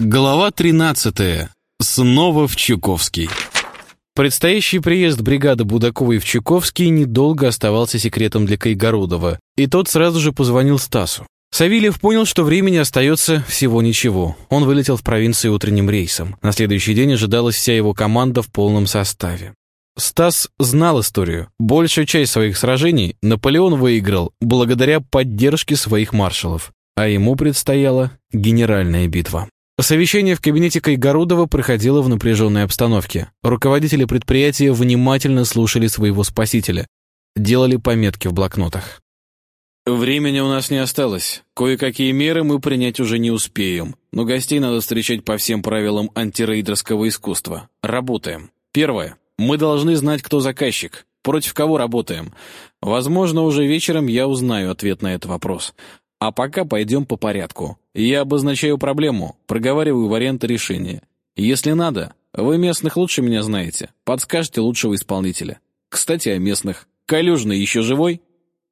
Глава 13. Снова в Чуковский. Предстоящий приезд бригады Будаковой в Чуковский недолго оставался секретом для Кайгородова, и тот сразу же позвонил Стасу. Савельев понял, что времени остается всего ничего. Он вылетел в провинцию утренним рейсом. На следующий день ожидалась вся его команда в полном составе. Стас знал историю. Большую часть своих сражений Наполеон выиграл благодаря поддержке своих маршалов, а ему предстояла генеральная битва. Совещание в кабинете Кайгородова проходило в напряженной обстановке. Руководители предприятия внимательно слушали своего спасителя, делали пометки в блокнотах. «Времени у нас не осталось. Кое-какие меры мы принять уже не успеем. Но гостей надо встречать по всем правилам антирейдерского искусства. Работаем. Первое. Мы должны знать, кто заказчик. Против кого работаем. Возможно, уже вечером я узнаю ответ на этот вопрос. А пока пойдем по порядку. Я обозначаю проблему, проговариваю варианты решения. Если надо, вы местных лучше меня знаете, подскажете лучшего исполнителя. Кстати, о местных. Калюжный еще живой?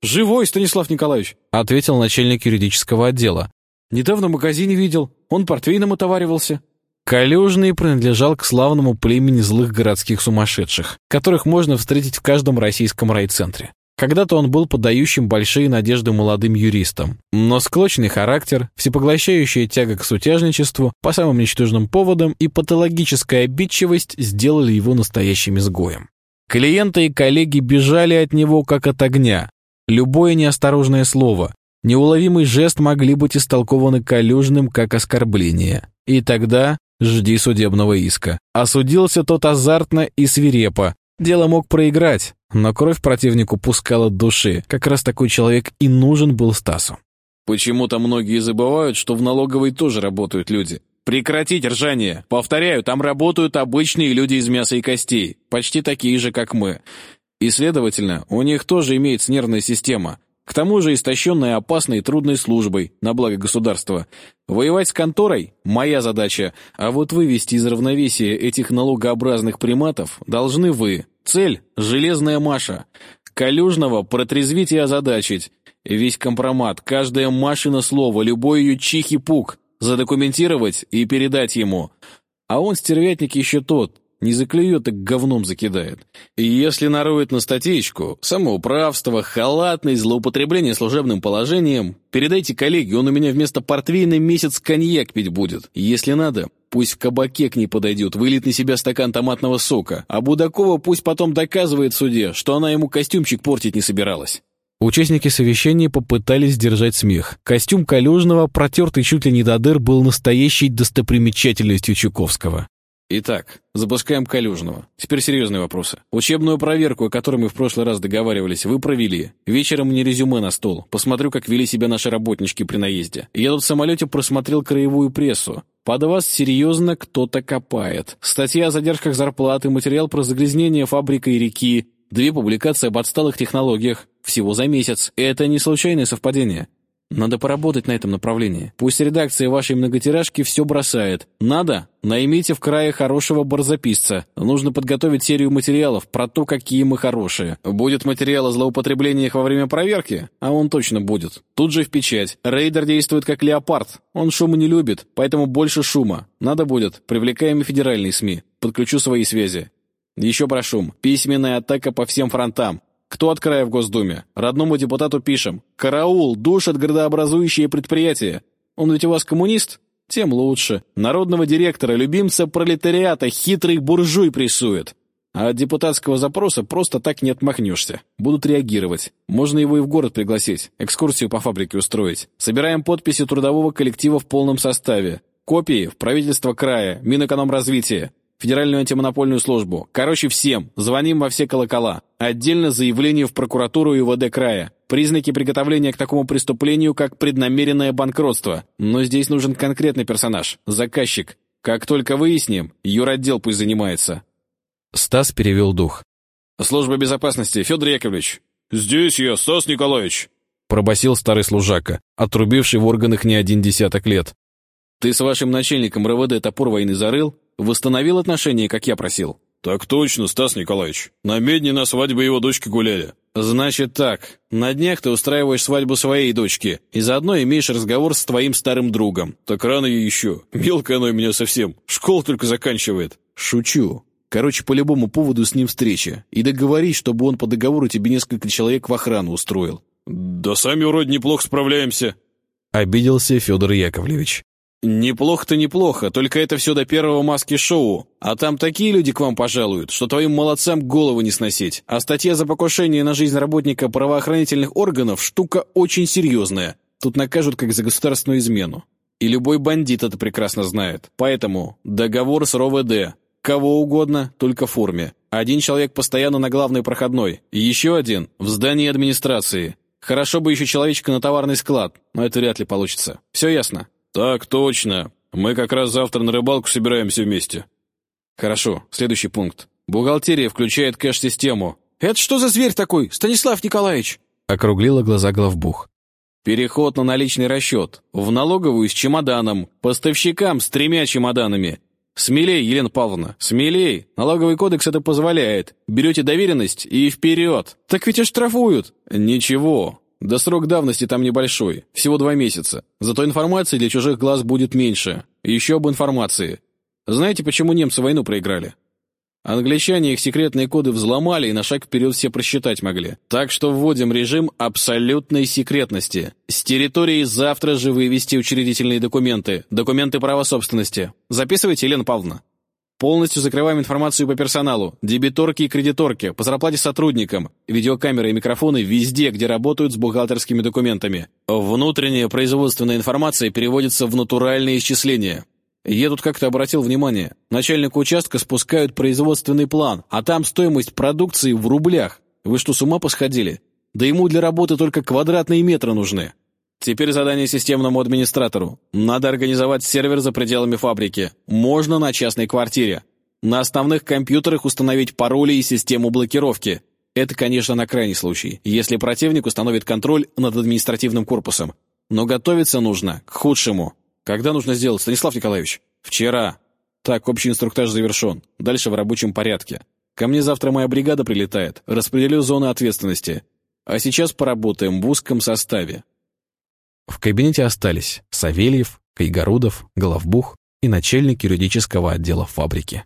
«Живой, Станислав Николаевич», — ответил начальник юридического отдела. «Недавно в магазине видел, он портвейном отоваривался». Калюжный принадлежал к славному племени злых городских сумасшедших, которых можно встретить в каждом российском райцентре. Когда-то он был подающим большие надежды молодым юристам, но склочный характер, всепоглощающая тяга к сутяжничеству по самым ничтожным поводам и патологическая обидчивость сделали его настоящим изгоем. Клиенты и коллеги бежали от него как от огня. Любое неосторожное слово, неуловимый жест могли быть истолкованы Калюжным как оскорбление. И тогда жди судебного иска. Осудился тот азартно и свирепо, Дело мог проиграть, но кровь противнику пускала души. Как раз такой человек и нужен был Стасу. Почему-то многие забывают, что в налоговой тоже работают люди. Прекратить ржание! Повторяю, там работают обычные люди из мяса и костей, почти такие же, как мы. И, следовательно, у них тоже имеется нервная система. К тому же истощенная опасной и трудной службой, на благо государства. Воевать с конторой – моя задача, а вот вывести из равновесия этих налогообразных приматов должны вы. Цель – железная Маша. Калюжного протрезвить и озадачить. Весь компромат, каждое Машино слово, любой ее чихий пук задокументировать и передать ему. А он, стервятник, еще тот – не заклюет, так говном закидает. И если нароет на статейку самоуправство, халатность, злоупотребление служебным положением, передайте коллеге, он у меня вместо портвейна месяц коньяк пить будет. Если надо, пусть в кабаке к ней подойдет, вылит на себя стакан томатного сока, а Будакова пусть потом доказывает в суде, что она ему костюмчик портить не собиралась. Участники совещания попытались сдержать смех. Костюм Калюжного, протертый чуть ли не до дыр, был настоящей достопримечательностью Чуковского. Итак, запускаем Калюжного. Теперь серьезные вопросы. Учебную проверку, о которой мы в прошлый раз договаривались, вы провели. Вечером мне резюме на стол. Посмотрю, как вели себя наши работнички при наезде. Я тут в самолете просмотрел краевую прессу. Под вас серьезно кто-то копает. Статья о задержках зарплаты, материал про загрязнение фабрики и реки, две публикации об отсталых технологиях. Всего за месяц. Это не случайное совпадение. Надо поработать на этом направлении. Пусть редакция вашей многотиражки все бросает. Надо? Наймите в крае хорошего барзаписца. Нужно подготовить серию материалов про то, какие мы хорошие. Будет материал о злоупотреблениях во время проверки? А он точно будет. Тут же в печать. Рейдер действует как леопард. Он шума не любит, поэтому больше шума. Надо будет. Привлекаем и федеральные СМИ. Подключу свои связи. Еще про шум. Письменная атака по всем фронтам. Кто от края в Госдуме? Родному депутату пишем. Караул, душат градообразующие предприятия. Он ведь у вас коммунист? Тем лучше. Народного директора, любимца пролетариата, хитрый буржуй прессует. А от депутатского запроса просто так не отмахнешься. Будут реагировать. Можно его и в город пригласить, экскурсию по фабрике устроить. Собираем подписи трудового коллектива в полном составе. Копии в правительство края, Минэкономразвития. Федеральную антимонопольную службу. Короче, всем. Звоним во все колокола. Отдельно заявление в прокуратуру и ВД края. Признаки приготовления к такому преступлению, как преднамеренное банкротство. Но здесь нужен конкретный персонаж. Заказчик. Как только выясним, юротдел пусть занимается. Стас перевел дух. «Служба безопасности, Федор Яковлевич». «Здесь я, Стас Николаевич», — пробасил старый служака, отрубивший в органах не один десяток лет. «Ты с вашим начальником РВД топор войны зарыл?» Восстановил отношения, как я просил?» «Так точно, Стас Николаевич. На медне на свадьбе его дочки гуляли. «Значит так, на днях ты устраиваешь свадьбу своей дочки и заодно имеешь разговор с твоим старым другом. Так рано ей еще. Мелкая она у меня совсем. Школу только заканчивает». «Шучу. Короче, по любому поводу с ним встреча. И договорись, чтобы он по договору тебе несколько человек в охрану устроил». «Да сами вроде неплохо справляемся». Обиделся Федор Яковлевич. «Неплохо-то неплохо, только это все до первого маски-шоу. А там такие люди к вам пожалуют, что твоим молодцам голову не сносить. А статья за покушение на жизнь работника правоохранительных органов – штука очень серьезная. Тут накажут как за государственную измену. И любой бандит это прекрасно знает. Поэтому договор с РОВД. Кого угодно, только в форме. Один человек постоянно на главной проходной. Еще один – в здании администрации. Хорошо бы еще человечка на товарный склад, но это вряд ли получится. Все ясно?» «Так точно. Мы как раз завтра на рыбалку собираемся вместе». «Хорошо. Следующий пункт. Бухгалтерия включает кэш-систему». «Это что за зверь такой, Станислав Николаевич?» Округлила глаза главбух. «Переход на наличный расчет. В налоговую с чемоданом. Поставщикам с тремя чемоданами. Смелей, Елена Павловна, смелей. Налоговый кодекс это позволяет. Берете доверенность и вперед. Так ведь оштрафуют. Ничего. Да срок давности там небольшой, всего два месяца. Зато информации для чужих глаз будет меньше. Еще об информации. Знаете, почему немцы войну проиграли? Англичане их секретные коды взломали и на шаг вперед все просчитать могли. Так что вводим режим абсолютной секретности. С территории завтра же вывести учредительные документы, документы права собственности. Записывайте, Елена Павловна. Полностью закрываем информацию по персоналу, дебиторке и кредиторке, по зарплате сотрудникам, видеокамеры и микрофоны везде, где работают с бухгалтерскими документами. Внутренняя производственная информация переводится в натуральные исчисления. Я тут как-то обратил внимание, начальнику участка спускают производственный план, а там стоимость продукции в рублях. Вы что, с ума посходили? Да ему для работы только квадратные метры нужны. Теперь задание системному администратору. Надо организовать сервер за пределами фабрики. Можно на частной квартире. На основных компьютерах установить пароли и систему блокировки. Это, конечно, на крайний случай, если противник установит контроль над административным корпусом. Но готовиться нужно к худшему. Когда нужно сделать, Станислав Николаевич? Вчера. Так, общий инструктаж завершен. Дальше в рабочем порядке. Ко мне завтра моя бригада прилетает. Распределю зоны ответственности. А сейчас поработаем в узком составе. В кабинете остались Савельев, Кайгородов, Головбух и начальник юридического отдела фабрики.